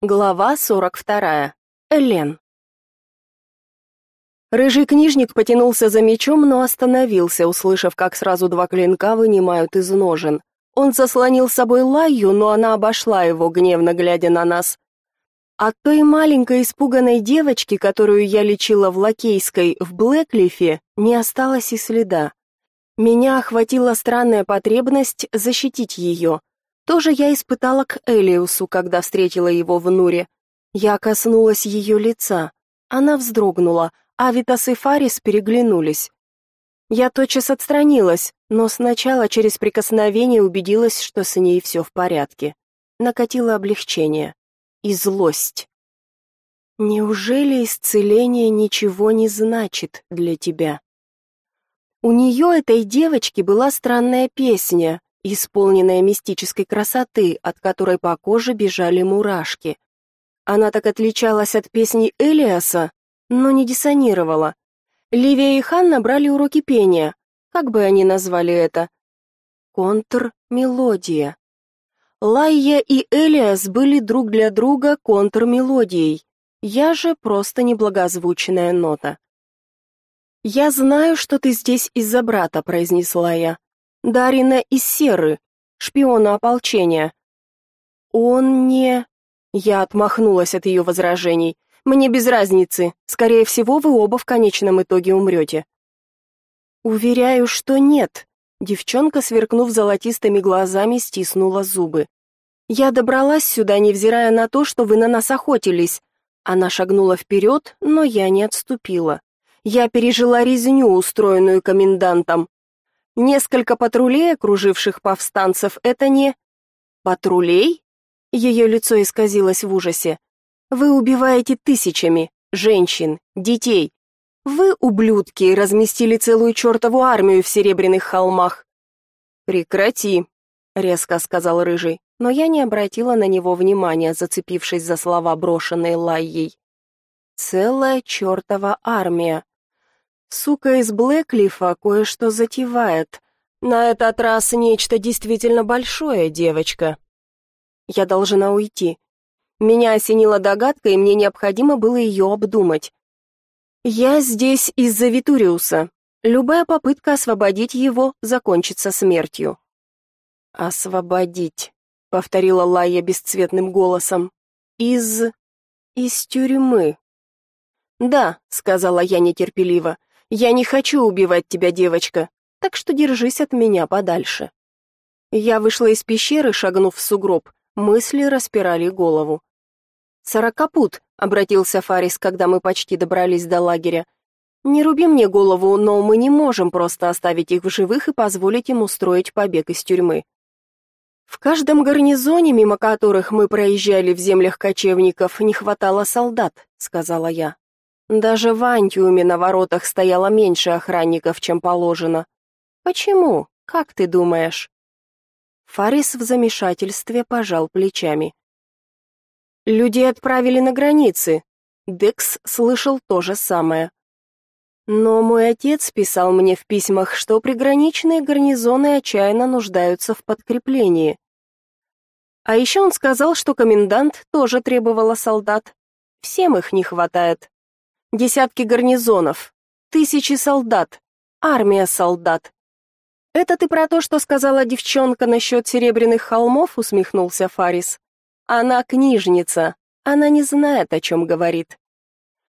Глава 42. Элен. Рыжий книжник потянулся за мечом, но остановился, услышав, как сразу два клинка вынимают из ножен. Он заслонил собой Лаю, но она обошла его, гневно глядя на нас. От той маленькой испуганной девочки, которую я лечила в Лакейской, в Блэклифе, не осталось и следа. Меня охватила странная потребность защитить ее. Тоже я испытала к Элиусу, когда встретила его в Нуре. Я коснулась ее лица. Она вздрогнула, а Витас и Фарис переглянулись. Я тотчас отстранилась, но сначала через прикосновение убедилась, что с ней все в порядке. Накатило облегчение и злость. Неужели исцеление ничего не значит для тебя? У нее, этой девочки, была странная песня, исполненная мистической красоты, от которой по коже бежали мурашки. Она так отличалась от песни Элиаса, но не диссонировала. Ливия и Хан набрали уроки пения. Как бы они назвали это? Контр-мелодия. Лайя и Элиас были друг для друга контр-мелодией. Я же просто неблагозвучная нота. «Я знаю, что ты здесь из-за брата», — произнесла я. Дарина из Серы, шпиона ополчения. Он не... Я отмахнулась от ее возражений. Мне без разницы. Скорее всего, вы оба в конечном итоге умрете. Уверяю, что нет. Девчонка, сверкнув золотистыми глазами, стиснула зубы. Я добралась сюда, невзирая на то, что вы на нас охотились. Она шагнула вперед, но я не отступила. Я пережила резню, устроенную комендантом. Несколько патрулей, окруживших повстанцев, это не... Патрулей? Ее лицо исказилось в ужасе. Вы убиваете тысячами женщин, детей. Вы, ублюдки, разместили целую чертову армию в Серебряных холмах. Прекрати, резко сказал рыжий, но я не обратила на него внимания, зацепившись за слова, брошенные Лайей. Целая чертова армия. Сука из Блэклифа кое-что затевает. На этот раз нечто действительно большое, девочка. Я должна уйти. Меня осенила догадка, и мне необходимо было ее обдумать. Я здесь из-за Витуриуса. Любая попытка освободить его закончится смертью. Освободить, повторила Лая бесцветным голосом. Из из тюрьмы. Да, сказала я нетерпеливо. Я не хочу убивать тебя, девочка, так что держись от меня подальше. Я вышла из пещеры, шагнув в сугроб. Мысли распирали голову. «Сорокопут», — обратился Фарис, когда мы почти добрались до лагеря. «Не руби мне голову, но мы не можем просто оставить их в живых и позволить им устроить побег из тюрьмы». В каждом гарнизоне, мимо которых мы проезжали в землях кочевников, не хватало солдат, сказала я. Даже в Антиуме на воротах стояло меньше охранников, чем положено. Почему? Как ты думаешь? Фарис в замешательстве пожал плечами. Людей отправили на границы. Декс слышал то же самое. Но мой отец писал мне в письмах, что приграничные гарнизоны отчаянно нуждаются в подкреплении. А еще он сказал, что комендант тоже требовала солдат. Всем их не хватает. Десятки гарнизонов, тысячи солдат, армия солдат. Это ты про то, что сказала девчонка насчет серебряных холмов, усмехнулся Фарис. Она книжница, она не знает, о чем говорит.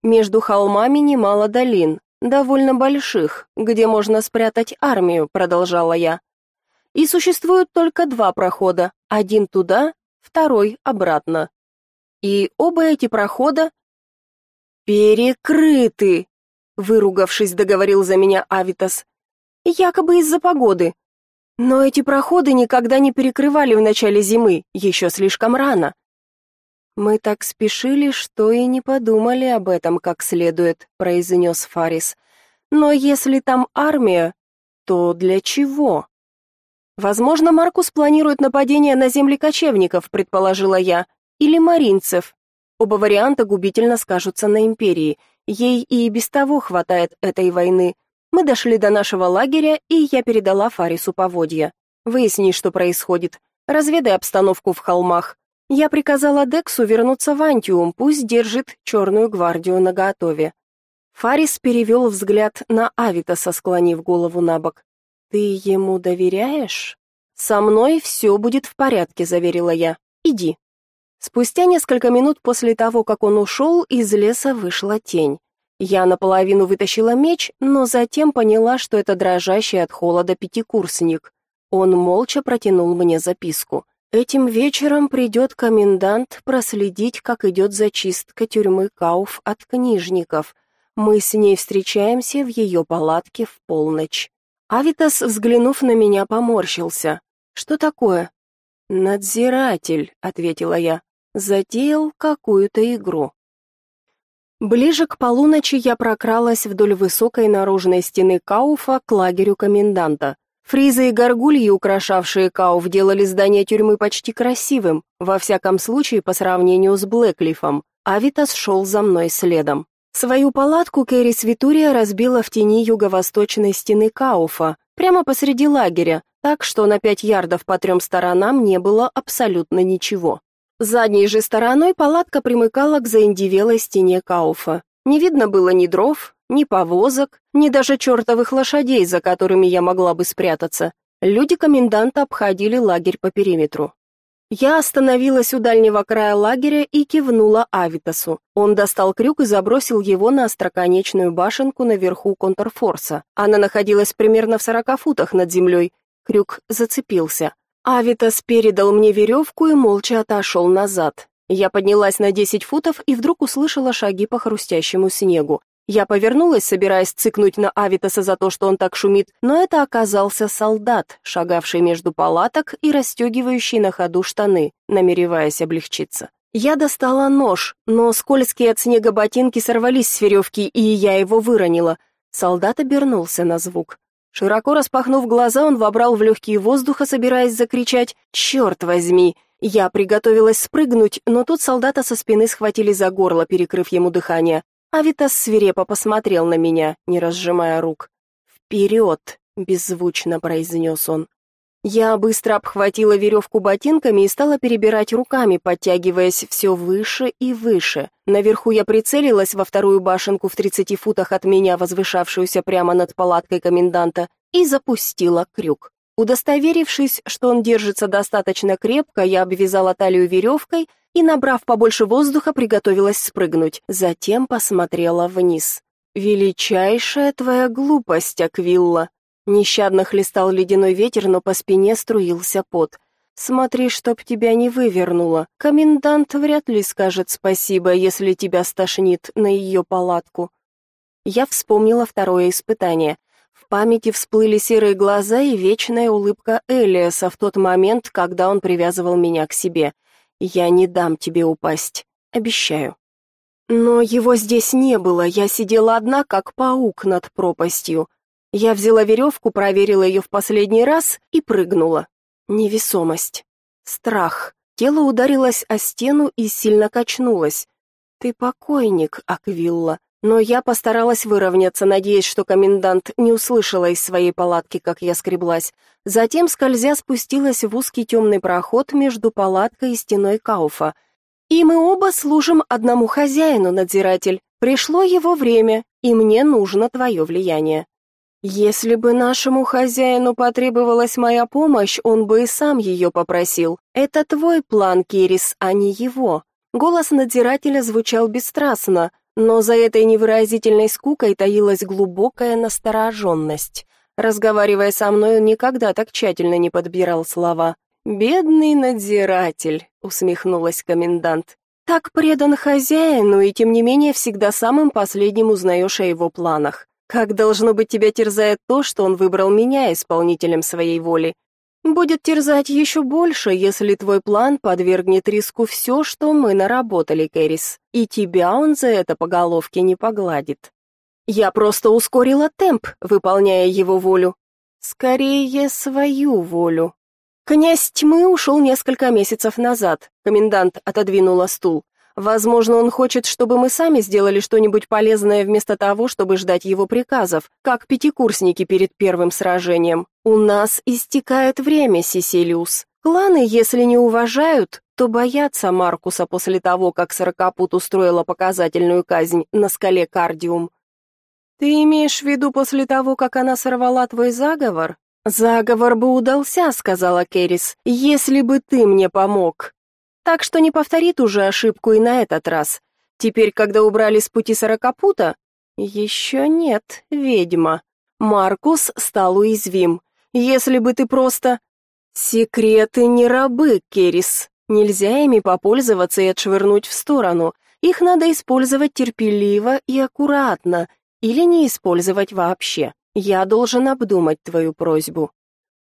Между холмами немало долин, довольно больших, где можно спрятать армию, продолжала я. И существует только два прохода, один туда, второй обратно. И оба эти прохода «Перекрыты!» — выругавшись, договорил за меня Авитас. «Якобы из-за погоды. Но эти проходы никогда не перекрывали в начале зимы, еще слишком рано». «Мы так спешили, что и не подумали об этом как следует», — произнес Фарис. «Но если там армия, то для чего?» «Возможно, Маркус планирует нападение на земли кочевников», — предположила я, — «или маринцев, Оба варианта губительно скажутся на империи. Ей и без того хватает этой войны. Мы дошли до нашего лагеря, и я передала Фарису поводья. Выясни, что происходит. Разведай обстановку в холмах. Я приказала Дексу вернуться в Антиум, пусть держит черную гвардию наготове. Фарис перевел взгляд на Авитаса, склонив голову на бок. «Ты ему доверяешь?» «Со мной все будет в порядке», — заверила я. «Иди». Спустя несколько минут после того, как он ушел, из леса вышла тень. Я наполовину вытащила меч, но затем поняла, что это дрожащий от холода пятикурсник. Он молча протянул мне записку. Этим вечером придет комендант проследить, как идет зачистка тюрьмы Кауф от книжников. Мы с ней встречаемся в ее палатке в полночь. Авитас, взглянув на меня, поморщился. Что такое? Надзиратель, ответила я. Затеял какую-то игру. Ближе к полуночи я прокралась вдоль высокой наружной стены Кауфа к лагерю коменданта. Фризы и горгульи, украшавшие Кауф, делали здание тюрьмы почти красивым, во всяком случае по сравнению с Блэклифом. Авитас шел за мной следом. Свою палатку Кэрри Свитурия разбила в тени юго-восточной стены Кауфа, прямо посреди лагеря, так что на пять ярдов по трем сторонам не было абсолютно ничего. Задней же стороной палатка примыкала к заиндивелой стене Кауфа. Не видно было ни дров, ни повозок, ни даже чертовых лошадей, за которыми я могла бы спрятаться. Люди коменданта обходили лагерь по периметру. Я остановилась у дальнего края лагеря и кивнула Авитасу. Он достал крюк и забросил его на остроконечную башенку наверху контрфорса. Она находилась примерно в сорока футах над землей. Крюк зацепился. Авитас передал мне веревку и молча отошел назад. Я поднялась на 10 футов и вдруг услышала шаги по хрустящему снегу. Я повернулась, собираясь цыкнуть на Авитаса за то, что он так шумит, но это оказался солдат, шагавший между палаток и расстегивающий на ходу штаны, намереваясь облегчиться. Я достала нож, но скользкие от снега ботинки сорвались с веревки, и я его выронила. Солдат обернулся на звук. Широко распахнув глаза, он вобрал в легкие воздуха, собираясь закричать «Черт возьми!». Я приготовилась спрыгнуть, но тут солдата со спины схватили за горло, перекрыв ему дыхание. Авитас свирепо посмотрел на меня, не разжимая рук. «Вперед!» — беззвучно произнес он. Я быстро обхватила веревку ботинками и стала перебирать руками, подтягиваясь все выше и выше. Наверху я прицелилась во вторую башенку в 30 футах от меня, возвышавшуюся прямо над палаткой коменданта, и запустила крюк. Удостоверившись, что он держится достаточно крепко, я обвязала талию веревкой и, набрав побольше воздуха, приготовилась спрыгнуть. Затем посмотрела вниз. «Величайшая твоя глупость, Аквилла!» Нещадно хлестал ледяной ветер, но по спине струился пот. Смотри, чтоб тебя не вывернуло. Комендант вряд ли скажет спасибо, если тебя стошнит на ее палатку. Я вспомнила второе испытание. В памяти всплыли серые глаза и вечная улыбка Элиаса в тот момент, когда он привязывал меня к себе. Я не дам тебе упасть, обещаю. Но его здесь не было. Я сидела одна, как паук над пропастью. Я взяла веревку, проверила ее в последний раз и прыгнула. Невесомость. Страх. Тело ударилось о стену и сильно качнулось. «Ты покойник, Аквилла». Но я постаралась выровняться, надеясь, что комендант не услышала из своей палатки, как я скреблась. Затем, скользя, спустилась в узкий темный проход между палаткой и стеной Кауфа. «И мы оба служим одному хозяину, надзиратель. Пришло его время, и мне нужно твое влияние». Если бы нашему хозяину потребовалась моя помощь, он бы и сам ее попросил. Это твой план, Кирис, а не его. Голос надзирателя звучал бесстрастно, но за этой невыразительной скукой таилась глубокая настороженность. Разговаривая со мной, он никогда так тщательно не подбирал слова. «Бедный надзиратель», — усмехнулась комендант. «Так предан хозяину, и тем не менее всегда самым последним узнаешь о его планах. Как должно быть тебя терзает то, что он выбрал меня исполнителем своей воли. Будет терзать еще больше, если твой план подвергнет риску все, что мы наработали, Кэрис, и тебя он за это по головке не погладит. Я просто ускорила темп, выполняя его волю. Скорее, свою волю. Князь тьмы ушел несколько месяцев назад. Комендант отодвинула стул. Возможно, он хочет, чтобы мы сами сделали что-нибудь полезное вместо того, чтобы ждать его приказов, как пятикурсники перед первым сражением. У нас истекает время, Сисилиус. Кланы, если не уважают, будто боятся Маркуса после того, как Сорокопут устроила показательную казнь на скале Кардиум. Ты имеешь в виду после того, как она сорвала твой заговор? Заговор бы удался, сказала Керис, если бы ты мне помог. Так что не повтори ту же ошибку и на этот раз. Теперь, когда убрали с пути Сорокопута, еще нет, ведьма. Маркус стал уязвим. Если бы ты просто Секреты не рабы, Керис. Нельзя ими попользоваться и отшвырнуть в сторону. Их надо использовать терпеливо и аккуратно, или не использовать вообще. Я должен обдумать твою просьбу.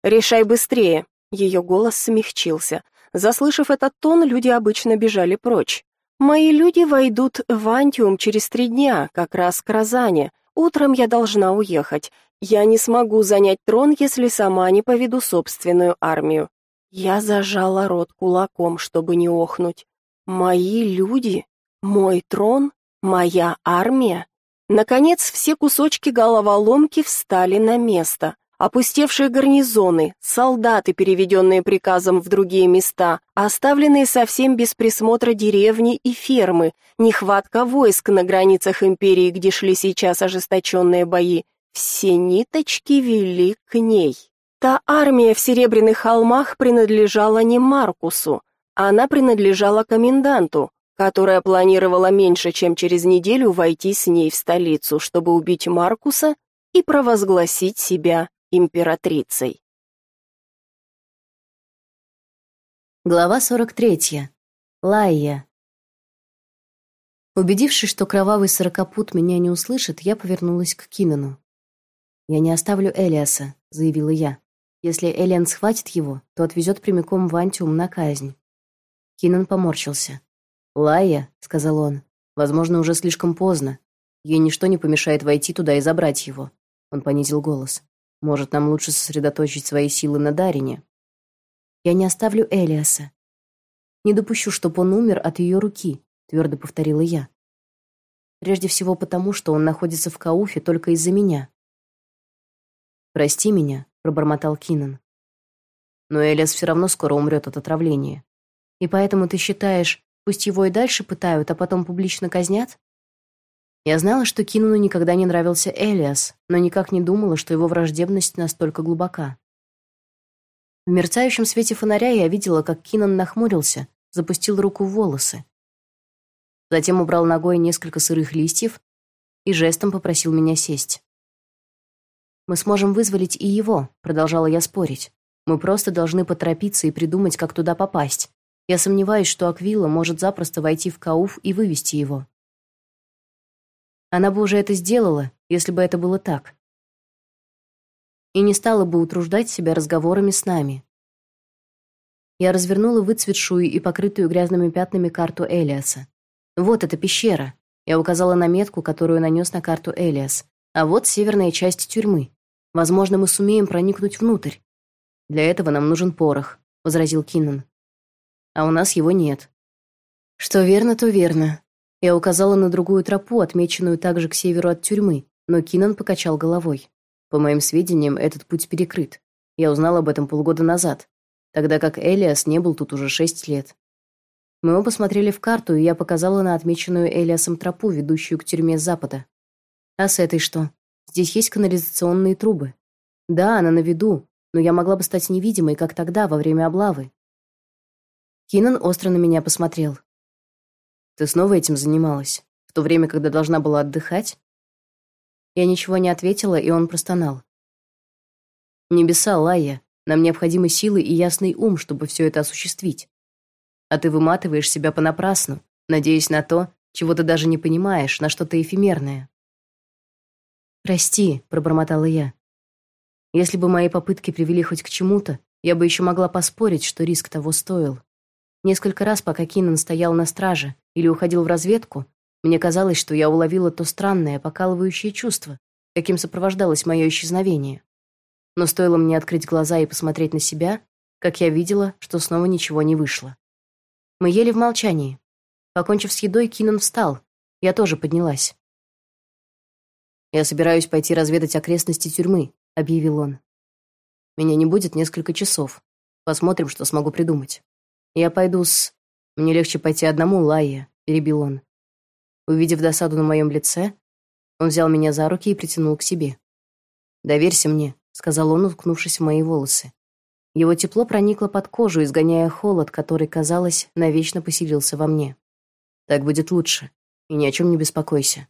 Решай быстрее. Ее голос смягчился. Заслышав этот тон, люди обычно бежали прочь. Мои люди войдут в Антиум через три дня, как раз к Розане. Утром я должна уехать. Я не смогу занять трон, если сама не поведу собственную армию. Я зажала рот кулаком, чтобы не охнуть. Мои люди, мой трон, моя армия. Наконец все кусочки головоломки встали на место. Опустевшие гарнизоны, солдаты, переведенные приказом в другие места, оставленные совсем без присмотра деревни и фермы, нехватка войск на границах империи, где шли сейчас ожесточенные бои, все ниточки вели к ней. Та армия в Серебряных холмах принадлежала не Маркусу, она принадлежала коменданту, которая планировала меньше, чем через неделю войти с ней в столицу, чтобы убить Маркуса и провозгласить себя императрицей. Глава 43. Лайя. Убедившись, что кровавый сорокопут меня не услышит, я повернулась к Кинану. «Я не оставлю Элиаса», — заявила я. «Если Элиан схватит его, то отвезет прямиком в Антиум на казнь». Кинан поморщился. «Лая», — сказал он, — «возможно, уже слишком поздно. Ей ничто не помешает войти туда и забрать его». Он понизил голос. «Может, нам лучше сосредоточить свои силы на Дарине?» «Я не оставлю Элиаса. Не допущу, чтобы он умер от ее руки», — твердо повторила я. «Прежде всего потому, что он находится в Кауфе только из-за меня. «Прости меня», — пробормотал Кинан. «Но Элиас все равно скоро умрет от отравления. И поэтому ты считаешь, пусть его и дальше пытают, а потом публично казнят?» Я знала, что Кинану никогда не нравился Элиас, но никак не думала, что его враждебность настолько глубока. В мерцающем свете фонаря я видела, как Кинан нахмурился, запустил руку в волосы. Затем убрал ногой несколько сырых листьев и жестом попросил меня сесть. Мы сможем вызволить и его, продолжала я спорить. Мы просто должны поторопиться и придумать, как туда попасть. Я сомневаюсь, что Аквила может запросто войти в Кауф и вывести его. Она бы уже это сделала, если бы это было так. И не стала бы утруждать себя разговорами с нами. Я развернула выцветшую и покрытую грязными пятнами карту Элиаса. Вот эта пещера. Я указала на метку, которую нанес на карту Элиас. А вот северная часть тюрьмы. Возможно, мы сумеем проникнуть внутрь. Для этого нам нужен порох, возразил Киннан. А у нас его нет. Что верно, то верно. Я указала на другую тропу, отмеченную также к северу от тюрьмы, но Киннан покачал головой. По моим сведениям, этот путь перекрыт. Я узнал об этом полгода назад, тогда как Элиас не был тут уже шесть лет. Мы оба посмотрели в карту, и я показала на отмеченную Элиасом тропу, ведущую к тюрьме с запада. А с этой что? Здесь есть канализационные трубы. Да, она на виду, но я могла бы стать невидимой, как тогда, во время облавы. Кинан остро на меня посмотрел. Ты снова этим занималась? В то время, когда должна была отдыхать? Я ничего не ответила, и он простонал. Небеса, Лая, нам необходимы силы и ясный ум, чтобы все это осуществить. А ты выматываешь себя понапрасну, надеясь на то, чего ты даже не понимаешь, на что-то эфемерное. «Прости», — пробормотала я. Если бы мои попытки привели хоть к чему-то, я бы еще могла поспорить, что риск того стоил. Несколько раз, пока Кинан стоял на страже или уходил в разведку, мне казалось, что я уловила то странное, покалывающее чувство, каким сопровождалось мое исчезновение. Но стоило мне открыть глаза и посмотреть на себя, как я видела, что снова ничего не вышло. Мы ели в молчании. Покончив с едой, Кинан встал. Я тоже поднялась. «Я собираюсь пойти разведать окрестности тюрьмы», — объявил он. «Меня не будет несколько часов. Посмотрим, что смогу придумать. Я пойду с...» Мне легче пойти одному, Лайя, перебил он. Увидев досаду на моем лице, он взял меня за руки и притянул к себе. «Доверься мне», — сказал он, уткнувшись в мои волосы. Его тепло проникло под кожу, изгоняя холод, который, казалось, навечно поселился во мне. «Так будет лучше, и ни о чем не беспокойся».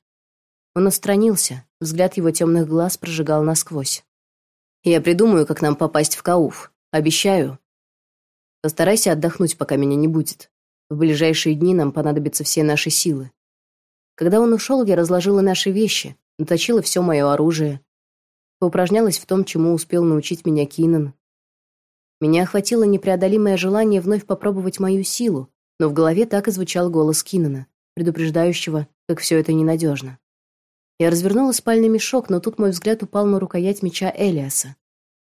Он отстранился, взгляд его темных глаз прожигал насквозь. «Я придумаю, как нам попасть в Кауф. Обещаю. Постарайся отдохнуть, пока меня не будет. В ближайшие дни нам понадобятся все наши силы». Когда он ушел, я разложила наши вещи, наточила все мое оружие, поупражнялась в том, чему успел научить меня Кинан, меня охватило непреодолимое желание вновь попробовать мою силу, но в голове так и звучал голос Кинана, предупреждающего, как все это ненадежно. Я развернула спальный мешок, но тут мой взгляд упал на рукоять меча Элиаса.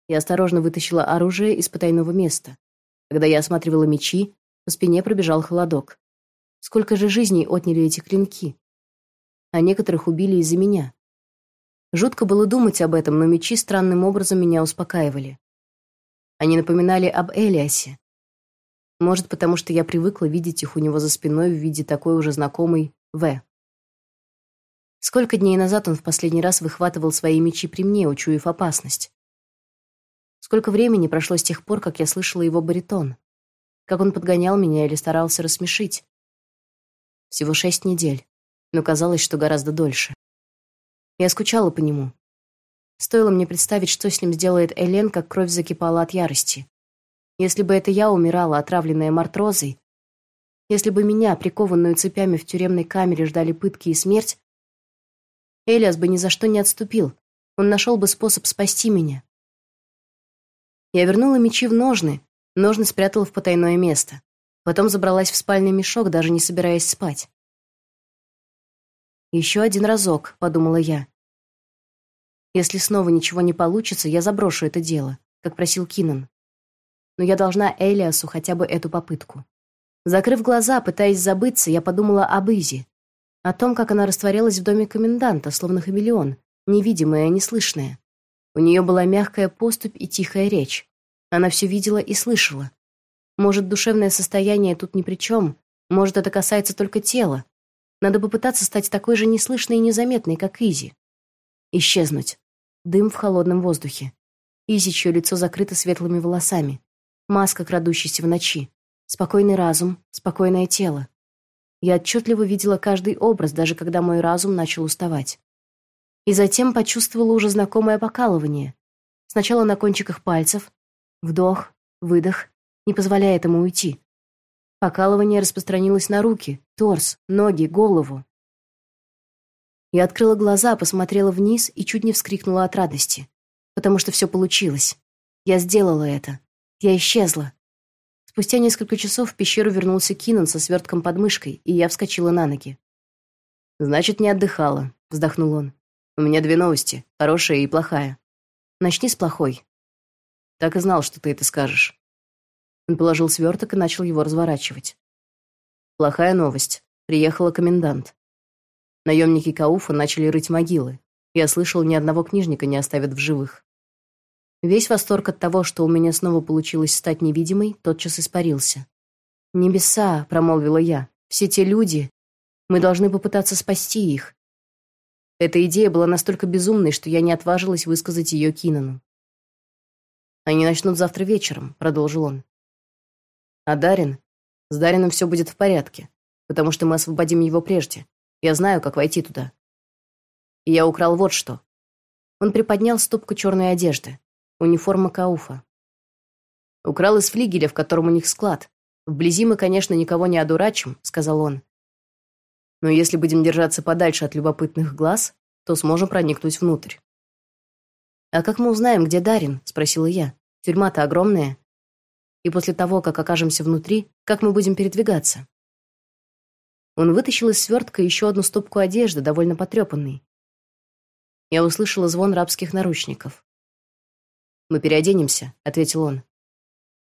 Я осторожно вытащила оружие из потайного места. Когда я осматривала мечи, по спине пробежал холодок. Сколько же жизней отняли эти клинки? А некоторых убили из-за меня. Жутко было думать об этом, но мечи странным образом меня успокаивали. Они напоминали об Элиасе. Может, потому что я привыкла видеть их у него за спиной в виде такой уже знакомой В. Сколько дней назад он в последний раз выхватывал свои мечи при мне, учуяв опасность? Сколько времени прошло с тех пор, как я слышала его баритон? Как он подгонял меня или старался рассмешить? Всего шесть недель, но казалось, что гораздо дольше. Я скучала по нему, Стоило мне представить, что с ним сделает Элен, как кровь закипала от ярости. Если бы это я умирала, отравленная мартрозой, если бы меня, прикованную цепями в тюремной камере, ждали пытки и смерть, Элиас бы ни за что не отступил. Он нашел бы способ спасти меня. Я вернула мечи в ножны, ножны спрятала в потайное место. Потом забралась в спальный мешок, даже не собираясь спать. «Еще один разок», — подумала я. Если снова ничего не получится, я заброшу это дело, как просил Кинан. Но я должна Элиасу хотя бы эту попытку. Закрыв глаза, пытаясь забыться, я подумала об Изи, о том, как она растворялась в доме коменданта, словно хамелеон, невидимая, неслышная. У нее была мягкая поступь и тихая речь. Она все видела и слышала. Может, душевное состояние тут ни при чем, может, это касается только тела. Надо попытаться стать такой же неслышной и незаметной, как Изи. Исчезнуть. Дым в холодном воздухе. Изи, чье лицо закрыто светлыми волосами. Маска, крадущаяся в ночи. Спокойный разум, спокойное тело. Я отчетливо видела каждый образ, даже когда мой разум начал уставать. И затем почувствовала уже знакомое покалывание. Сначала на кончиках пальцев. Вдох, выдох, не позволяя этому уйти. Покалывание распространилось на руки, торс, ноги, голову. Я открыла глаза, посмотрела вниз и чуть не вскрикнула от радости, потому что все получилось. Я сделала это. Я исчезла. Спустя несколько часов в пещеру вернулся Кинан со свертком под мышкой, и я вскочила на ноги. «Значит, не отдыхала», — вздохнул он. «У меня две новости, хорошая и плохая. Начни с плохой». «Так и знал, что ты это скажешь». Он положил сверток и начал его разворачивать. «Плохая новость. Приехала комендант. Наемники Кауфа начали рыть могилы. Я слышал, ни одного книжника не оставят в живых. Весь восторг от того, что у меня снова получилось стать невидимой, тотчас испарился. «Небеса», — промолвила я, — «все те люди. Мы должны попытаться спасти их». Эта идея была настолько безумной, что я не отважилась высказать ее Кинану. «Они начнут завтра вечером», — продолжил он. «А Дарин? С Дарином все будет в порядке, потому что мы освободим его прежде. Я знаю, как войти туда. И я украл вот что. Он приподнял стопку черной одежды. Униформа Кауфа. Украл из флигеля, в котором у них склад. Вблизи мы, конечно, никого не одурачим, сказал он. Но если будем держаться подальше от любопытных глаз, то сможем проникнуть внутрь. А как мы узнаем, где Дарин? спросила я. Тюрьма-то огромная. И после того, как окажемся внутри, как мы будем передвигаться? Он вытащил из свертка еще одну стопку одежды, довольно потрепанной. Я услышала звон рабских наручников. «Мы переоденемся», — ответил он.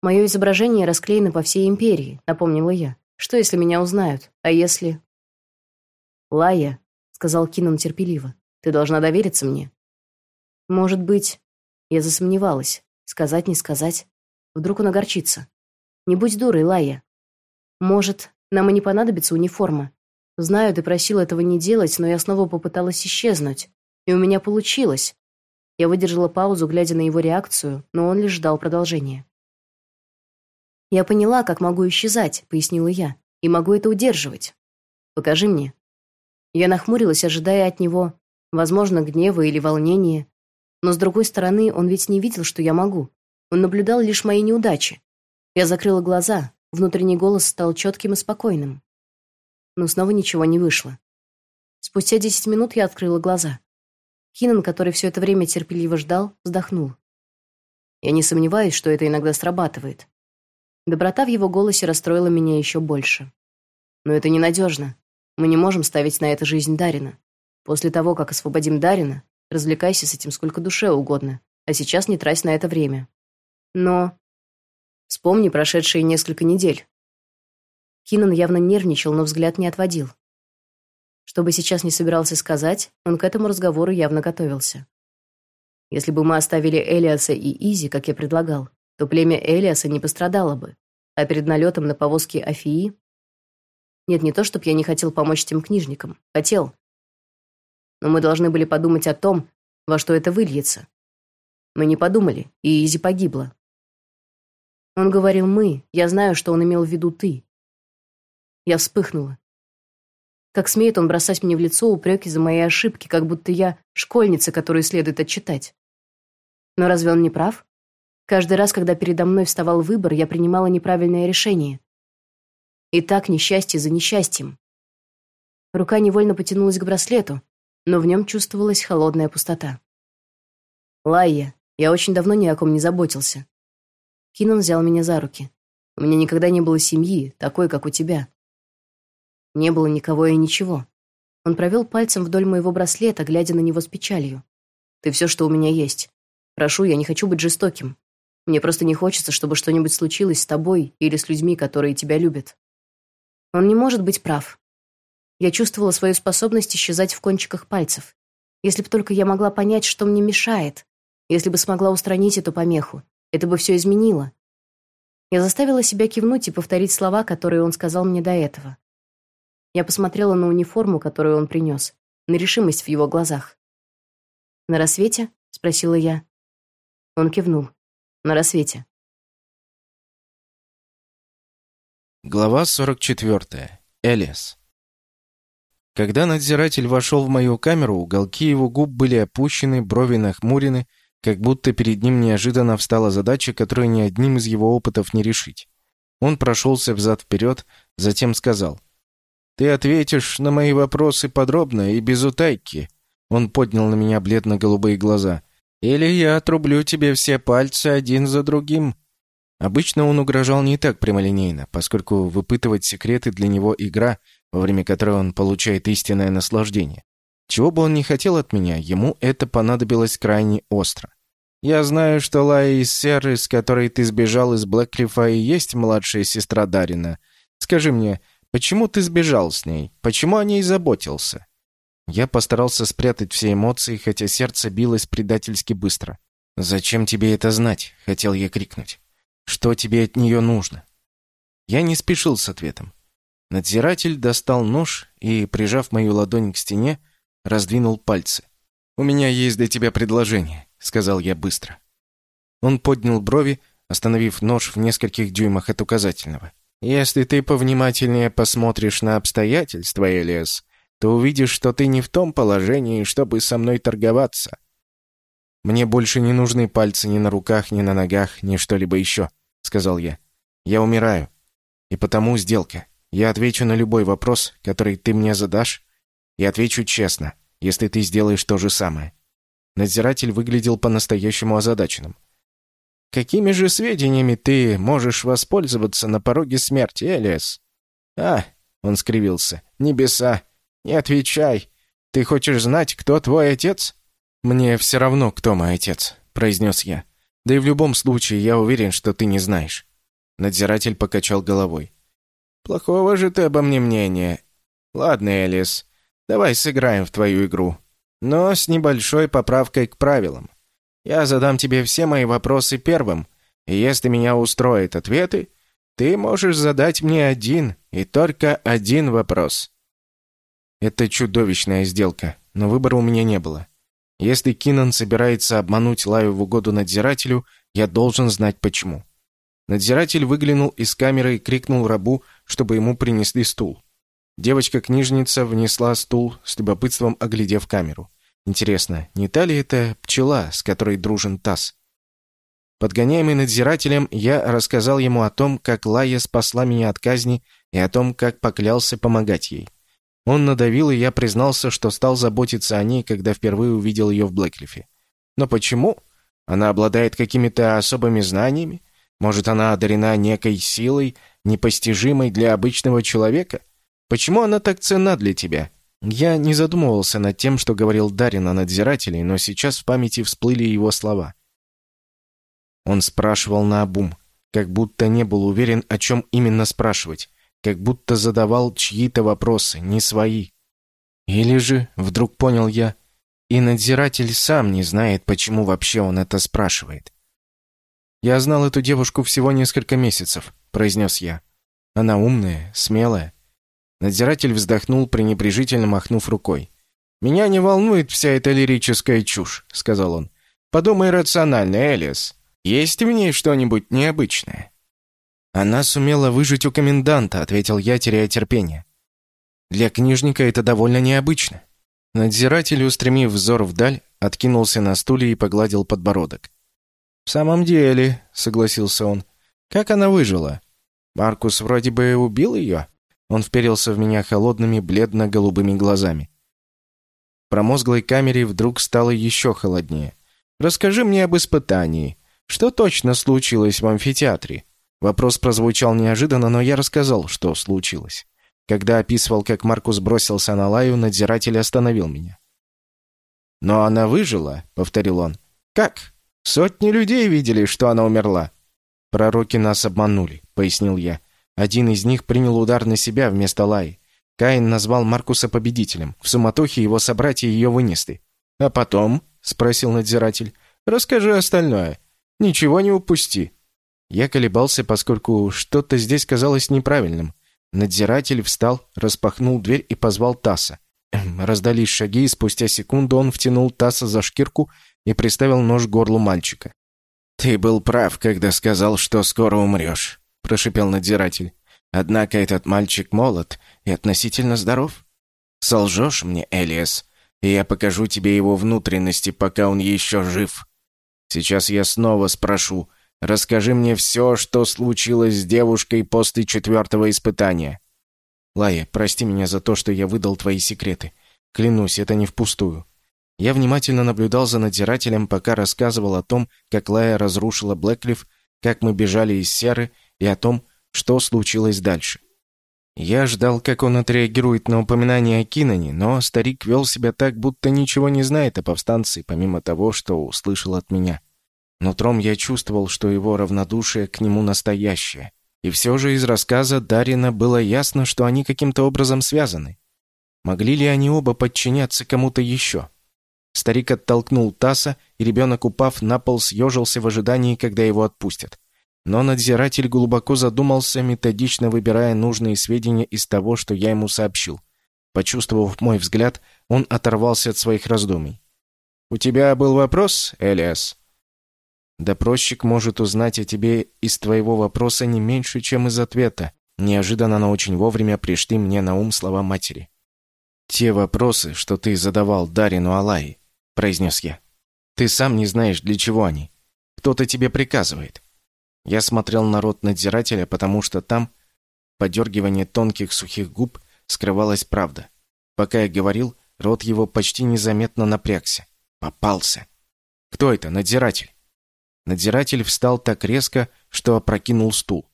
«Мое изображение расклеено по всей империи», — напомнила я. «Что, если меня узнают? А если...» «Лая», — сказал Кинан терпеливо, — «ты должна довериться мне». «Может быть...» Я засомневалась. Сказать, не сказать. Вдруг он огорчится. «Не будь дурой, Лая. Может, нам и не понадобится униформа. Знаю, ты просил этого не делать, но я снова попыталась исчезнуть. И у меня получилось. Я выдержала паузу, глядя на его реакцию, но он лишь ждал продолжения. «Я поняла, как могу исчезать», — пояснила я, — «и могу это удерживать. Покажи мне». Я нахмурилась, ожидая от него, возможно, гнева или волнения. Но, с другой стороны, он ведь не видел, что я могу. Он наблюдал лишь мои неудачи. Я закрыла глаза, внутренний голос стал четким и спокойным. Но снова ничего не вышло. Спустя десять минут я открыла глаза. Кинан, который все это время терпеливо ждал, вздохнул. Я не сомневаюсь, что это иногда срабатывает. Доброта в его голосе расстроила меня еще больше. Но это ненадежно. Мы не можем ставить на это жизнь Дарина. После того, как освободим Дарина, развлекайся с этим сколько душе угодно, а сейчас не трать на это время. Но вспомни прошедшие несколько недель. Кинан явно нервничал, но взгляд не отводил. Что бы сейчас не собирался сказать, он к этому разговору явно готовился. Если бы мы оставили Элиаса и Изи, как я предлагал, то племя Элиаса не пострадало бы, а перед налетом на повозки Афии... Нет, не то, чтобы я не хотел помочь тем книжникам. Хотел. Но мы должны были подумать о том, во что это выльется. Мы не подумали, и Изи погибла. Он говорил «мы», я знаю, что он имел в виду «ты». Я вспыхнула. Как смеет он бросать мне в лицо упреки за мои ошибки, как будто я школьница, которую следует отчитать. Но разве он не прав? Каждый раз, когда передо мной вставал выбор, я принимала неправильное решение. И так несчастье за несчастьем. Рука невольно потянулась к браслету, но в нем чувствовалась холодная пустота. «Лайя, я очень давно ни о ком не заботился». Кинан взял меня за руки. «У меня никогда не было семьи, такой, как у тебя. Не было никого и ничего. Он провел пальцем вдоль моего браслета, глядя на него с печалью. «Ты все, что у меня есть. Прошу, я не хочу быть жестоким. Мне просто не хочется, чтобы что-нибудь случилось с тобой или с людьми, которые тебя любят». Он не может быть прав. Я чувствовала свою способность исчезать в кончиках пальцев. Если бы только я могла понять, что мне мешает, если бы смогла устранить эту помеху, это бы все изменило. Я заставила себя кивнуть и повторить слова, которые он сказал мне до этого. Я посмотрела на униформу, которую он принес, на решимость в его глазах. «На рассвете?» — спросила я. Он кивнул. «На рассвете». Глава 44. Элиас. Когда надзиратель вошел в мою камеру, уголки его губ были опущены, брови нахмурены, как будто перед ним неожиданно встала задача, которую ни одним из его опытов не решить. Он прошелся взад-вперед, затем сказал. Ты ответишь на мои вопросы подробно и без утайки. Он поднял на меня бледно-голубые глаза. Или я отрублю тебе все пальцы один за другим. Обычно он угрожал не так прямолинейно, поскольку выпытывать секреты для него игра, во время которой он получает истинное наслаждение. Чего бы он ни хотел от меня, ему это понадобилось крайне остро. Я знаю, что Лая из Серры, с которой ты сбежал из Блэклифа, и есть младшая сестра Дарина. Скажи мне, Почему ты сбежал с ней? Почему о ней заботился?» Я постарался спрятать все эмоции, хотя сердце билось предательски быстро. «Зачем тебе это знать?» — хотел я крикнуть. «Что тебе от нее нужно?» Я не спешил с ответом. Надзиратель достал нож и, прижав мою ладонь к стене, раздвинул пальцы. «У меня есть для тебя предложение», — сказал я быстро. Он поднял брови, остановив нож в нескольких дюймах от указательного. Если ты повнимательнее посмотришь на обстоятельства, Элиас, то увидишь, что ты не в том положении, чтобы со мной торговаться. Мне больше не нужны пальцы ни на руках, ни на ногах, ни что-либо еще, сказал я. Я умираю. И потому сделка. Я отвечу на любой вопрос, который ты мне задашь, и отвечу честно, если ты сделаешь то же самое. Надзиратель выглядел по-настоящему озадаченным. Какими же сведениями ты можешь воспользоваться на пороге смерти, Элиас? А, он скривился. Небеса. Не отвечай. Ты хочешь знать, кто твой отец? Мне все равно, кто мой отец, произнес я. Да и в любом случае, я уверен, что ты не знаешь. Надзиратель покачал головой. Плохого же ты обо мне мнения. Ладно, Элис, давай сыграем в твою игру. Но с небольшой поправкой к правилам. Я задам тебе все мои вопросы первым, и если меня устроят ответы, Ты можешь задать мне один и только один вопрос. Это чудовищная сделка, но выбора у меня не было. Если Кинан собирается обмануть Лаю в угоду надзирателю, я должен знать почему. Надзиратель выглянул из камеры и крикнул рабу, чтобы ему принесли стул. Девочка-книжница внесла стул, с любопытством оглядев камеру. Интересно, не та ли это пчела, с которой дружен Тасс? Подгоняемый надзирателем, я рассказал ему о том, как Лая спасла меня от казни и о том, как поклялся помогать ей. Он надавил, и я признался, что стал заботиться о ней, когда впервые увидел ее в Блэклифе. Но почему? Она обладает какими-то особыми знаниями? Может, она одарена некой силой, непостижимой для обычного человека? Почему она так ценна для тебя? Я не задумывался над тем, что говорил Дарин о надзирателе, но сейчас в памяти всплыли его слова. Он спрашивал наобум, как будто не был уверен, о чем именно спрашивать как будто задавал чьи-то вопросы, не свои. Или же, вдруг понял я, и надзиратель сам не знает, почему вообще он это спрашивает. «Я знал эту девушку всего несколько месяцев», — произнес я. «Она умная, смелая». Надзиратель вздохнул, пренебрежительно махнув рукой. «Меня не волнует вся эта лирическая чушь», — сказал он. «Подумай рационально, Элиас. Есть в ней что-нибудь необычное?» «Она сумела выжить у коменданта», — ответил я, теряя терпение. «Для книжника это довольно необычно». Надзиратель, устремив взор вдаль, откинулся на стуле и погладил подбородок. «В самом деле», — согласился он, — «как она выжила? Маркус вроде бы убил ее?» Он вперился в меня холодными, бледно-голубыми глазами. В промозглой камере вдруг стало еще холоднее. «Расскажи мне об испытании. Что точно случилось в амфитеатре?» Вопрос прозвучал неожиданно, но я рассказал, что случилось. Когда описывал, как Маркус бросился на Лаю, надзиратель остановил меня. «Но она выжила», — повторил он. «Как? Сотни людей видели, что она умерла». «Пророки нас обманули», — пояснил я. Один из них принял удар на себя вместо Лаи. Каин назвал Маркуса победителем. В суматохе его собратья ее вынесли. «А потом?» — спросил надзиратель. «Расскажи остальное. Ничего не упусти». Я колебался, поскольку что-то здесь казалось неправильным. Надзиратель встал, распахнул дверь и позвал Таса. Раздались шаги, и спустя секунду он втянул Таса за шкирку и приставил нож к горлу мальчика. «Ты был прав, когда сказал, что скоро умрешь», — прошипел надзиратель. «Однако этот мальчик молод и относительно здоров. Солжешь мне, Элиас, и я покажу тебе его внутренности, пока он еще жив. Сейчас я снова спрошу, Расскажи мне все, что случилось с девушкой после четвертого испытания. Лая, прости меня за то, что я выдал твои секреты. Клянусь, это не впустую. Я внимательно наблюдал за надзирателем, пока рассказывал о том, как Лая разрушила Блэклиф, как мы бежали из Серы и о том, что случилось дальше. Я ждал, как он отреагирует на упоминание о Кинане, но старик вел себя так, будто ничего не знает о повстанце, помимо того, что услышал от меня. Нутром я чувствовал, что его равнодушие к нему настоящее. И все же из рассказа Дарина было ясно, что они каким-то образом связаны. Могли ли они оба подчиняться кому-то еще? Старик оттолкнул Таса, и ребенок, упав на пол, съежился в ожидании, когда его отпустят. Но надзиратель глубоко задумался, методично выбирая нужные сведения из того, что я ему сообщил. Почувствовав мой взгляд, он оторвался от своих раздумий. «У тебя был вопрос, Элиас?» Допросчик может узнать о тебе из твоего вопроса не меньше, чем из ответа. Неожиданно, но очень вовремя пришли мне на ум слова матери. «Те вопросы, что ты задавал Дарину Алай», — произнес я. «Ты сам не знаешь, для чего они. Кто-то тебе приказывает». Я смотрел на рот надзирателя, потому что там, подергивание тонких сухих губ, скрывалась правда. Пока я говорил, рот его почти незаметно напрягся. Попался. «Кто это, надзиратель?» Надзиратель встал так резко, что опрокинул стул.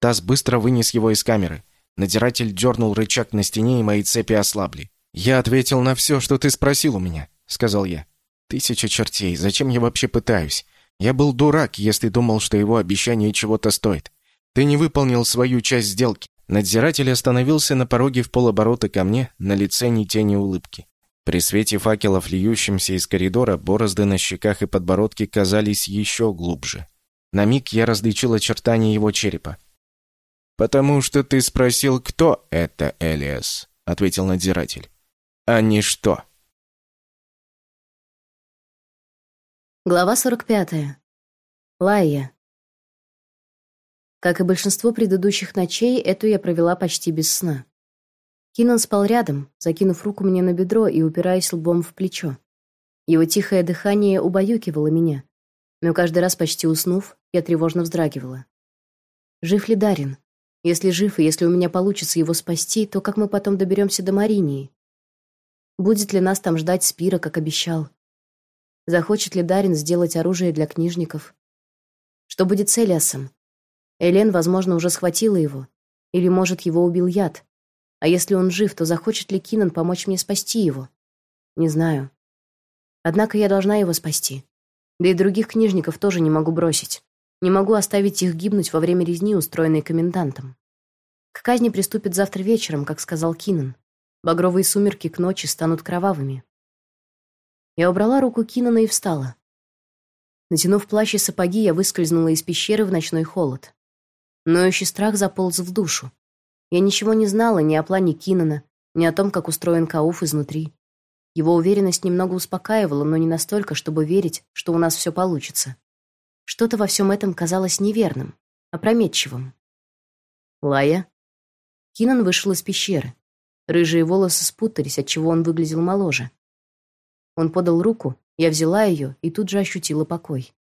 Таз быстро вынес его из камеры. Надзиратель дернул рычаг на стене, и мои цепи ослабли. «Я ответил на все, что ты спросил у меня», — сказал я. «Тысяча чертей, зачем я вообще пытаюсь? Я был дурак, если думал, что его обещание чего-то стоит. Ты не выполнил свою часть сделки». Надзиратель остановился на пороге в полоборота ко мне, на лице ни тени улыбки. При свете факелов, льющимся из коридора, борозды на щеках и подбородке казались еще глубже. На миг я различил очертания его черепа. «Потому что ты спросил, кто это Элиас», — ответил надзиратель. «А не что». Глава 45. Лайя. Как и большинство предыдущих ночей, эту я провела почти без сна. Кинан спал рядом, закинув руку мне на бедро и упираясь лбом в плечо. Его тихое дыхание убаюкивало меня, но каждый раз почти уснув, я тревожно вздрагивала. Жив ли Дарин? Если жив, и если у меня получится его спасти, то как мы потом доберемся до Маринии? Будет ли нас там ждать Спира, как обещал? Захочет ли Дарин сделать оружие для книжников? Что будет с Элиасом? Элен, возможно, уже схватила его. Или, может, его убил яд. А если он жив, то захочет ли Кинан помочь мне спасти его? Не знаю. Однако я должна его спасти. Да и других книжников тоже не могу бросить. Не могу оставить их гибнуть во время резни, устроенной комендантом. К казни приступит завтра вечером, как сказал Кинан. Багровые сумерки к ночи станут кровавыми. Я убрала руку Кинана и встала. Натянув плащ и сапоги, я выскользнула из пещеры в ночной холод. Ноющий страх заполз в душу. Я ничего не знала ни о плане Кинана, ни о том, как устроен Кауф изнутри. Его уверенность немного успокаивала, но не настолько, чтобы верить, что у нас все получится. Что-то во всем этом казалось неверным, опрометчивым. Лая. Кинан вышел из пещеры. Рыжие волосы спутались, отчего он выглядел моложе. Он подал руку, я взяла ее и тут же ощутила покой.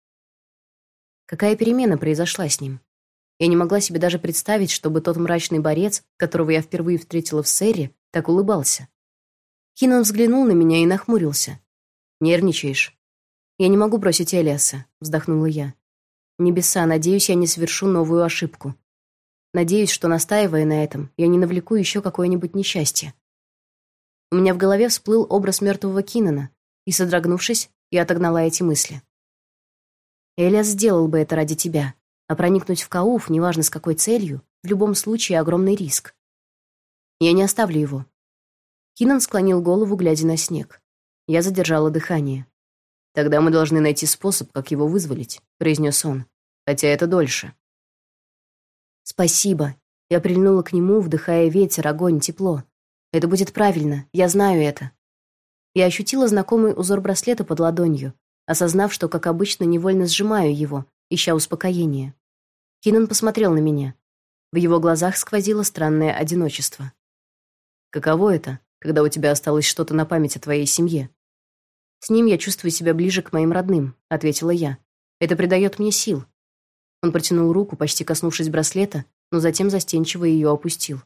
Какая перемена произошла с ним? Я не могла себе даже представить, чтобы тот мрачный борец, которого я впервые встретила в Серре, так улыбался. Кинан взглянул на меня и нахмурился. «Нервничаешь?» «Я не могу бросить Элиаса», — вздохнула я. «Небеса, надеюсь, я не совершу новую ошибку. Надеюсь, что, настаивая на этом, я не навлеку еще какое-нибудь несчастье». У меня в голове всплыл образ мертвого Кинана, и, содрогнувшись, я отогнала эти мысли. Элиас сделал бы это ради тебя, а проникнуть в Кауф, неважно с какой целью, в любом случае огромный риск. Я не оставлю его, Кинан склонил голову, глядя на снег. Я задержала дыхание. «Тогда мы должны найти способ, как его вызволить», — произнес он. «Хотя это дольше». «Спасибо». Я прильнула к нему, вдыхая ветер, огонь, тепло. «Это будет правильно, я знаю это». Я ощутила знакомый узор браслета под ладонью, осознав, что, как обычно, невольно сжимаю его, ища успокоения. Кинан посмотрел на меня. В его глазах сквозило странное одиночество. «Каково это когда у тебя осталось что-то на память о твоей семье. С ним я чувствую себя ближе к моим родным, ответила я. Это придает мне сил. Он протянул руку, почти коснувшись браслета, но затем застенчиво ее опустил.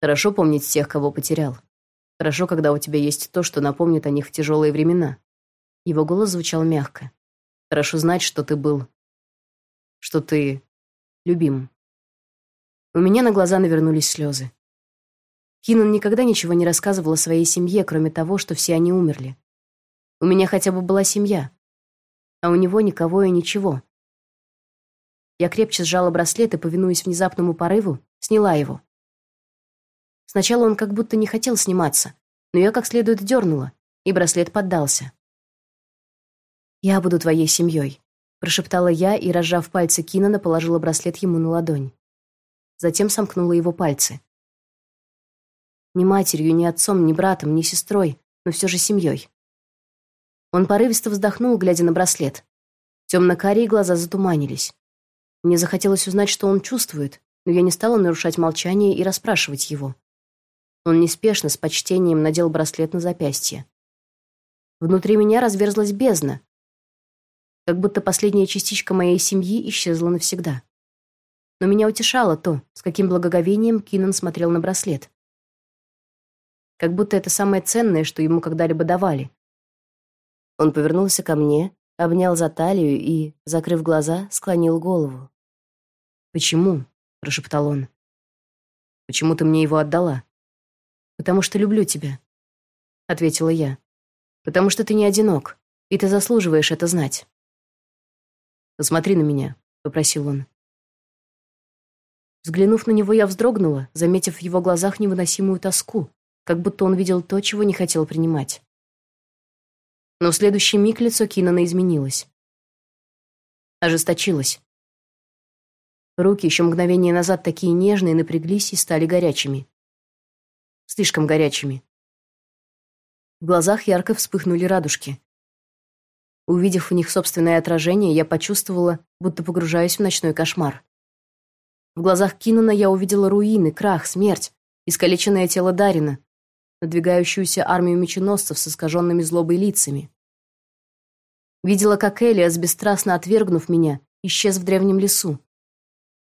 Хорошо помнить тех, кого потерял. Хорошо, когда у тебя есть то, что напомнит о них в тяжелые времена. Его голос звучал мягко. Хорошо знать, что ты был, что ты любим. У меня на глаза навернулись слезы. Кинан никогда ничего не рассказывал своей семье, кроме того, что все они умерли. У меня хотя бы была семья, а у него никого и ничего. Я крепче сжала браслет и, повинуясь внезапному порыву, сняла его. Сначала он как будто не хотел сниматься, но я как следует дернула, и браслет поддался. «Я буду твоей семьей», — прошептала я и, разжав пальцы Кинана, положила браслет ему на ладонь. Затем сомкнула его пальцы. Ни матерью, ни отцом, ни братом, ни сестрой, но все же семьей. Он порывисто вздохнул, глядя на браслет. Темно-карие глаза затуманились. Мне захотелось узнать, что он чувствует, но я не стала нарушать молчание и расспрашивать его. Он неспешно, с почтением надел браслет на запястье. Внутри меня разверзлась бездна, как будто последняя частичка моей семьи исчезла навсегда. Но меня утешало то, с каким благоговением Кинан смотрел на браслет как будто это самое ценное, что ему когда-либо давали. Он повернулся ко мне, обнял за талию и, закрыв глаза, склонил голову. «Почему?» — прошептал он. «Почему ты мне его отдала?» «Потому что люблю тебя», — ответила я. «Потому что ты не одинок, и ты заслуживаешь это знать». «Посмотри на меня», — попросил он. Взглянув на него, я вздрогнула, заметив в его глазах невыносимую тоску, как будто он видел то, чего не хотел принимать. Но в следующий миг лицо Кинана изменилось. Ожесточилось. Руки еще мгновение назад такие нежные напряглись и стали горячими. Слишком горячими. В глазах ярко вспыхнули радужки. Увидев в них собственное отражение, я почувствовала, будто погружаюсь в ночной кошмар. В глазах Кинана я увидела руины, крах, смерть, искалеченное тело Дарина, надвигающуюся армию меченосцев с искаженными злобой лицами. Видела, как Элиас, бесстрастно отвергнув меня, исчез в древнем лесу.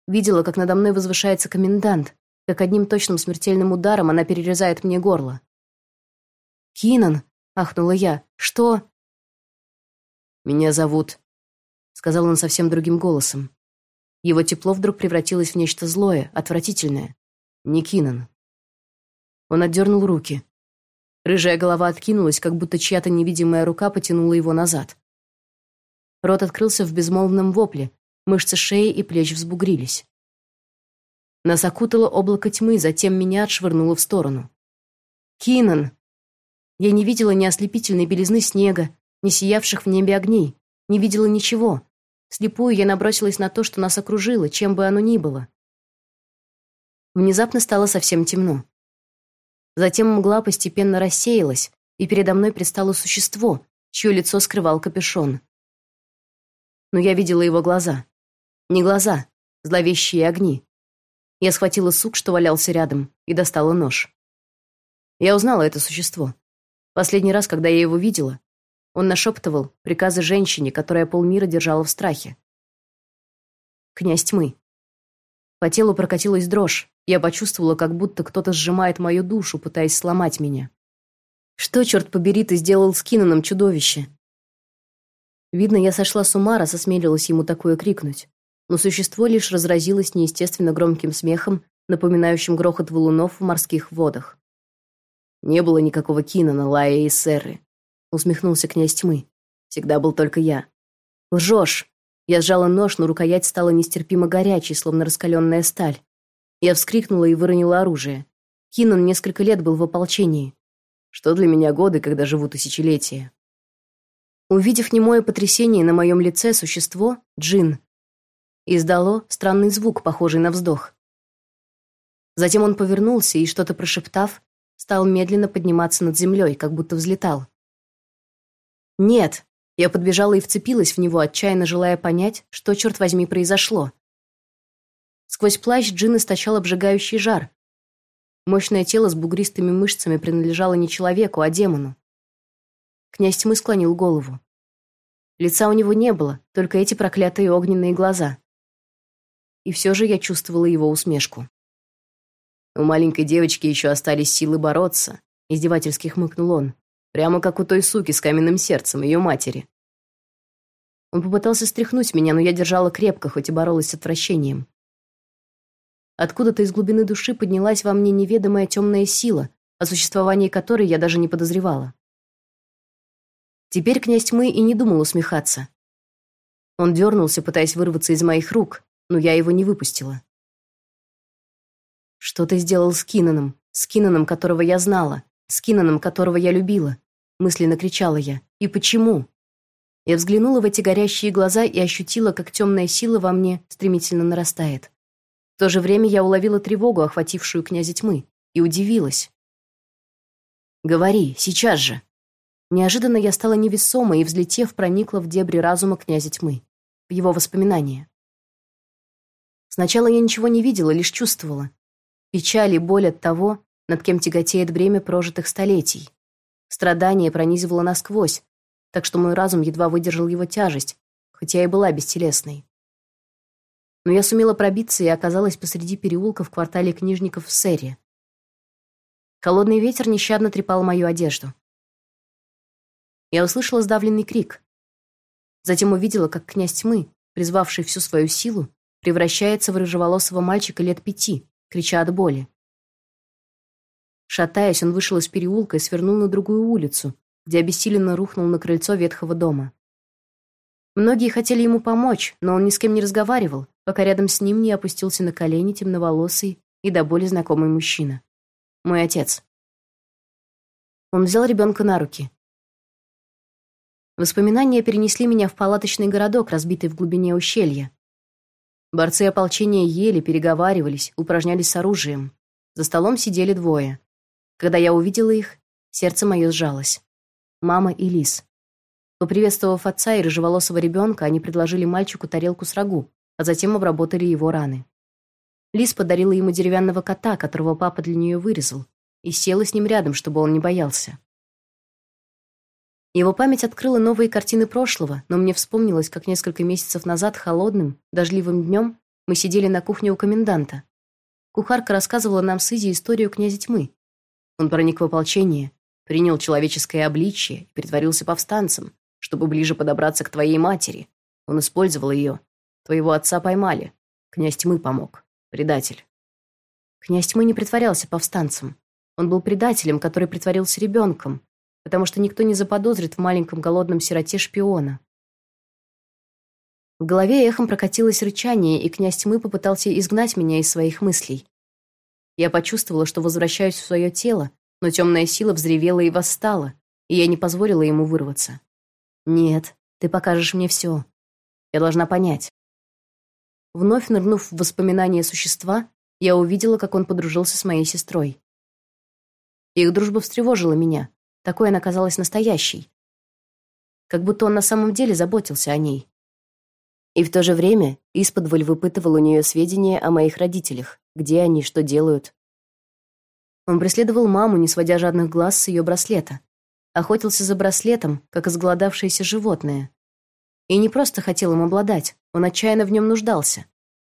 Видела, как надо мной возвышается комендант, как одним точным смертельным ударом она перерезает мне горло. «Кинан!» — ахнула я. «Что?» «Меня зовут...» — сказал он совсем другим голосом. Его тепло вдруг превратилось в нечто злое, отвратительное. «Не Кинан». Он отдернул руки. Рыжая голова откинулась, как будто чья-то невидимая рука потянула его назад. Рот открылся в безмолвном вопле, мышцы шеи и плеч взбугрились. Нас окутало облако тьмы, затем меня отшвырнуло в сторону. «Кинан!» Я не видела ни ослепительной белизны снега, ни сиявших в небе огней, не видела ничего. Слепую я набросилась на то, что нас окружило, чем бы оно ни было. Внезапно стало совсем темно. Затем мгла постепенно рассеялась, и передо мной предстало существо, чье лицо скрывал капюшон. Но я видела его глаза. Не глаза, зловещие огни. Я схватила сук, что валялся рядом, и достала нож. Я узнала это существо. Последний раз, когда я его видела, он нашептывал приказы женщине, которая полмира держала в страхе. Князь тьмы. По телу прокатилась дрожь. Я почувствовала, как будто кто-то сжимает мою душу, пытаясь сломать меня. Что, черт побери, ты сделал с Кинаном, чудовище? Видно, я сошла с ума, раз осмелилась ему такое крикнуть. Но существо лишь разразилось неестественно громким смехом, напоминающим грохот валунов в морских водах. Не было никакого Кинана, Лая и Серры. Усмехнулся князь тьмы. Всегда был только я. Лжешь. Я сжала нож, но рукоять стала нестерпимо горячей, словно раскаленная сталь. Я вскрикнула и выронила оружие. Кинан несколько лет был в ополчении. Что для меня годы, когда живу тысячелетия? Увидев немое потрясение на моем лице, существо, джин, издало странный звук, похожий на вздох. Затем он повернулся и, что-то прошептав, стал медленно подниматься над землей, как будто взлетал. «Нет!» Я подбежала и вцепилась в него, отчаянно желая понять, что, черт возьми, произошло. Сквозь плащ Джин источал обжигающий жар. Мощное тело с бугристыми мышцами принадлежало не человеку, а демону. Князь тьмы склонил голову. Лица у него не было, только эти проклятые огненные глаза. И все же я чувствовала его усмешку. У маленькой девочки еще остались силы бороться, издевательски хмыкнул он, прямо как у той суки с каменным сердцем ее матери. Он попытался стряхнуть меня, но я держала крепко, хоть и боролась с отвращением. Откуда-то из глубины души поднялась во мне неведомая темная сила, о существовании которой я даже не подозревала. Теперь князь тьмы и не думал усмехаться. Он дернулся, пытаясь вырваться из моих рук, но я его не выпустила. Что ты сделал с Кинаном, с Кинаном, которого я знала, с Кинаном, которого я любила? Мысленно кричала я. И почему? Я взглянула в эти горящие глаза и ощутила, как темная сила во мне стремительно нарастает. В то же время я уловила тревогу, охватившую князя тьмы, и удивилась. «Говори, сейчас же!» Неожиданно я стала невесомой и, взлетев, проникла в дебри разума князя тьмы, в его воспоминания. Сначала я ничего не видела, лишь чувствовала. Печаль и боль от того, над кем тяготеет бремя прожитых столетий. Страдание пронизывало насквозь, так что мой разум едва выдержал его тяжесть, хотя и была бестелесной но я сумела пробиться и оказалась посреди переулка в квартале книжников в Серре. Холодный ветер нещадно трепал мою одежду. Я услышала сдавленный крик. Затем увидела, как князь тьмы, призвавший всю свою силу, превращается в рыжеволосого мальчика лет пяти, крича от боли. Шатаясь, он вышел из переулка и свернул на другую улицу, где обессиленно рухнул на крыльцо ветхого дома. Многие хотели ему помочь, но он ни с кем не разговаривал, пока рядом с ним не опустился на колени темноволосый и до боли знакомый мужчина. Мой отец. Он взял ребенка на руки. Воспоминания перенесли меня в палаточный городок, разбитый в глубине ущелья. Борцы ополчения ели, переговаривались, упражнялись с оружием. За столом сидели двое. Когда я увидела их, сердце мое сжалось. Мама и Лис. Поприветствовав отца и рыжеволосого ребенка, они предложили мальчику тарелку с рагу, а затем обработали его раны. Лис подарила ему деревянного кота, которого папа для нее вырезал, и села с ним рядом, чтобы он не боялся. Его память открыла новые картины прошлого, но мне вспомнилось, как несколько месяцев назад холодным, дождливым днем мы сидели на кухне у коменданта. Кухарка рассказывала нам с Изи историю князя тьмы. Он проник в ополчение, принял человеческое обличие и притворился повстанцем, чтобы ближе подобраться к твоей матери. Он использовал ее. Твоего отца поймали. Князь тьмы помог. Предатель. Князь тьмы не притворялся повстанцем. Он был предателем, который притворился ребенком, потому что никто не заподозрит в маленьком голодном сироте шпиона. В голове эхом прокатилось рычание, и князь тьмы попытался изгнать меня из своих мыслей. Я почувствовала, что возвращаюсь в свое тело, но темная сила взревела и восстала, и я не позволила ему вырваться. «Нет, ты покажешь мне все. Я должна понять». Вновь нырнув в воспоминания существа, я увидела, как он подружился с моей сестрой. Их дружба встревожила меня, такой она казалась настоящей. Как будто он на самом деле заботился о ней. И в то же время исподволь выпытывал у нее сведения о моих родителях, где они, что делают. Он преследовал маму, не сводя жадных глаз с ее браслета. Охотился за браслетом, как изголодавшееся животное. И не просто хотел им обладать, он отчаянно в нем нуждался.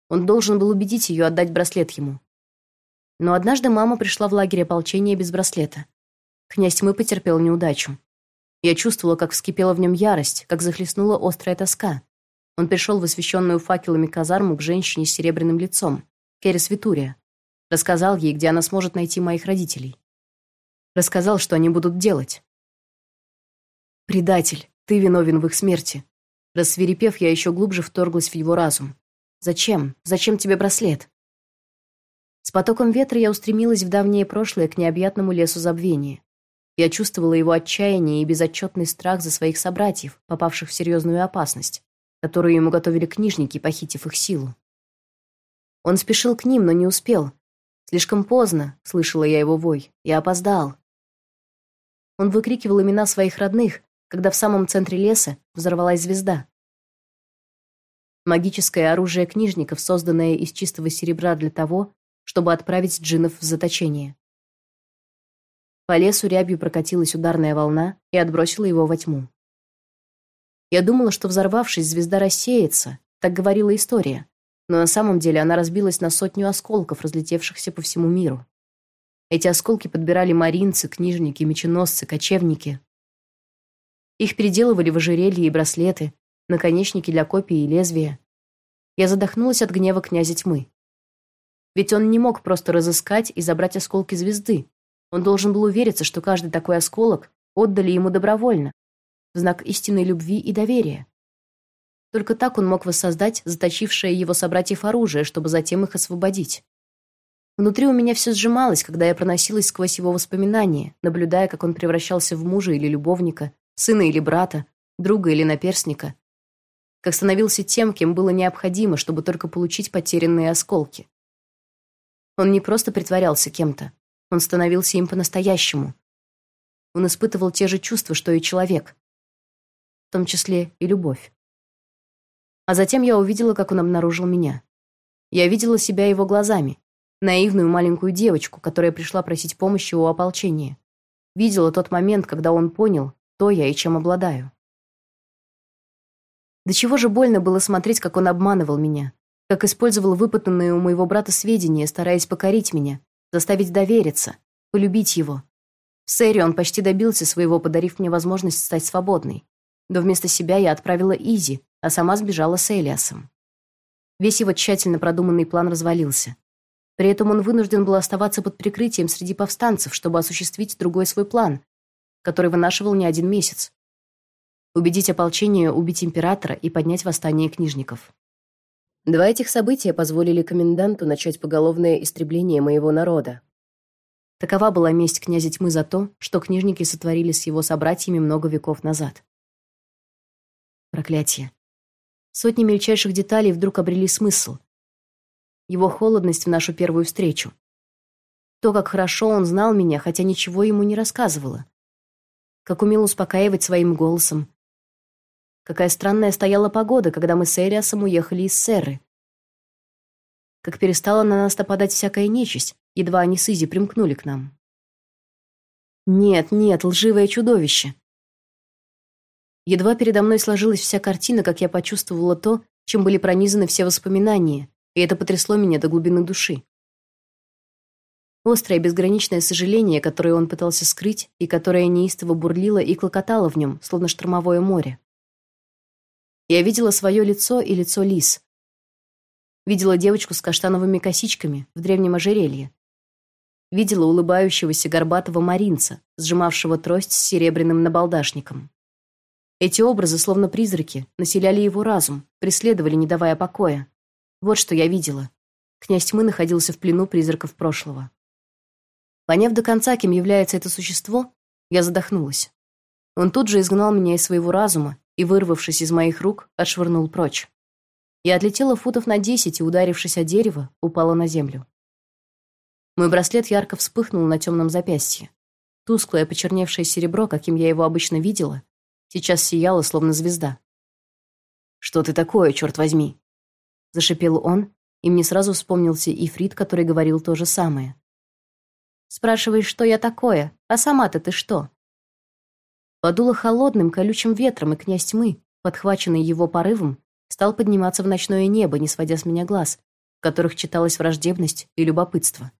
Он должен был убедить ее отдать браслет ему. Но однажды мама пришла в лагерь ополчения без браслета. Князь тьмы потерпел неудачу. Я чувствовала, как вскипела в нем ярость, как захлестнула острая тоска. Он пришел в освещенную факелами казарму к женщине с серебряным лицом, Керрис Витурия. Рассказал ей, где она сможет найти моих родителей. Рассказал, что они будут делать. «Предатель, ты виновен в их смерти». Рассверепев, я еще глубже вторглась в его разум. «Зачем? Зачем тебе браслет?» С потоком ветра я устремилась в давнее прошлое к необъятному лесу забвения. Я чувствовала его отчаяние и безотчетный страх за своих собратьев, попавших в серьезную опасность, которую ему готовили книжники, похитив их силу. Он спешил к ним, но не успел. Слишком поздно, слышала я его вой. Я опоздал. Он выкрикивал имена своих родных, когда в самом центре леса взорвалась звезда. Магическое оружие книжников, созданное из чистого серебра для того, чтобы отправить джиннов в заточение. По лесу рябью прокатилась ударная волна и отбросила его во тьму. Я думала, что взорвавшись, звезда рассеется, так говорила история, но на самом деле она разбилась на сотню осколков, разлетевшихся по всему миру. Эти осколки подбирали маринцы, книжники, меченосцы, кочевники. Их переделывали в ожерелья и браслеты, наконечники для копий и лезвия. Я задохнулась от гнева князя тьмы. Ведь он не мог просто разыскать и забрать осколки звезды. Он должен был увериться, что каждый такой осколок отдали ему добровольно, в знак истинной любви и доверия. Только так он мог воссоздать заточившее его собратьев оружие, чтобы затем их освободить. Внутри у меня все сжималось, когда я проносилась сквозь его воспоминания, наблюдая, как он превращался в мужа или любовника, сына или брата, друга или наперсника, как становился тем, кем было необходимо, чтобы только получить потерянные осколки. Он не просто притворялся кем-то. Он становился им по-настоящему. Он испытывал те же чувства, что и человек. В том числе и любовь. А затем я увидела, как он обнаружил меня. Я видела себя его глазами. Наивную маленькую девочку, которая пришла просить помощи у ополчения. Видела тот момент, когда он понял, кто я и чем обладаю. До чего же больно было смотреть, как он обманывал меня, как использовал выпытанные у моего брата сведения, стараясь покорить меня, заставить довериться, полюбить его. В Сэре он почти добился своего, подарив мне возможность стать свободной. Но вместо себя я отправила Изи, а сама сбежала с Элиасом. Весь его тщательно продуманный план развалился. При этом он вынужден был оставаться под прикрытием среди повстанцев, чтобы осуществить другой свой план, который вынашивал не один месяц. Убедить ополчение убить императора и поднять восстание книжников. Два этих события позволили коменданту начать поголовное истребление моего народа. Такова была месть князя тьмы за то, что книжники сотворили с его собратьями много веков назад. Проклятие. Сотни мельчайших деталей вдруг обрели смысл, его холодность в нашу первую встречу. То, как хорошо он знал меня, хотя ничего ему не рассказывала. Как умел успокаивать своим голосом. Какая странная стояла погода, когда мы с Эриасом уехали из Серры. Как перестала на нас нападать всякая нечисть, едва они с Изи примкнули к нам. Нет, нет, лживое чудовище. Едва передо мной сложилась вся картина, как я почувствовала то, чем были пронизаны все воспоминания, и это потрясло меня до глубины души. Острое безграничное сожаление, которое он пытался скрыть и которое неистово бурлило и клокотало в нем, словно штормовое море. Я видела свое лицо и лицо Лис. Видела девочку с каштановыми косичками в древнем ожерелье. Видела улыбающегося горбатого маринца, сжимавшего трость с серебряным набалдашником. Эти образы, словно призраки, населяли его разум, преследовали, не давая покоя. Вот что я видела. Князь тьмы находился в плену призраков прошлого. Поняв до конца, кем является это существо, я задохнулась. Он тут же изгнал меня из своего разума и, вырвавшись из моих рук, отшвырнул прочь. Я отлетела футов на десять и, ударившись о дерево, упала на землю. Мой браслет ярко вспыхнул на темном запястье. Тусклое, почерневшее серебро, каким я его обычно видела, сейчас сияла, словно звезда. «Что ты такое, черт возьми?» Зашипел он, и мне сразу вспомнился Ифрит, который говорил то же самое. «Спрашиваешь, что я такое, а сама-то ты что?» Подуло холодным, колючим ветром, и князь тьмы, подхваченный его порывом, стал подниматься в ночное небо, не сводя с меня глаз, в которых читалась враждебность и любопытство.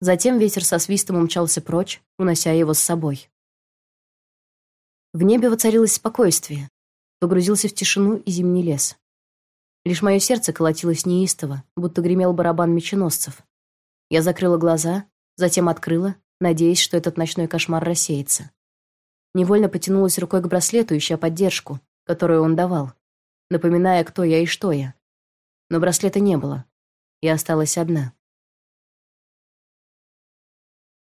Затем ветер со свистом умчался прочь, унося его с собой. В небе воцарилось спокойствие. Погрузился в тишину и зимний лес. Лишь мое сердце колотилось неистово, будто гремел барабан меченосцев. Я закрыла глаза, затем открыла, надеясь, что этот ночной кошмар рассеется. Невольно потянулась рукой к браслету, ища поддержку, которую он давал, напоминая, кто я и что я. Но браслета не было. Я осталась одна.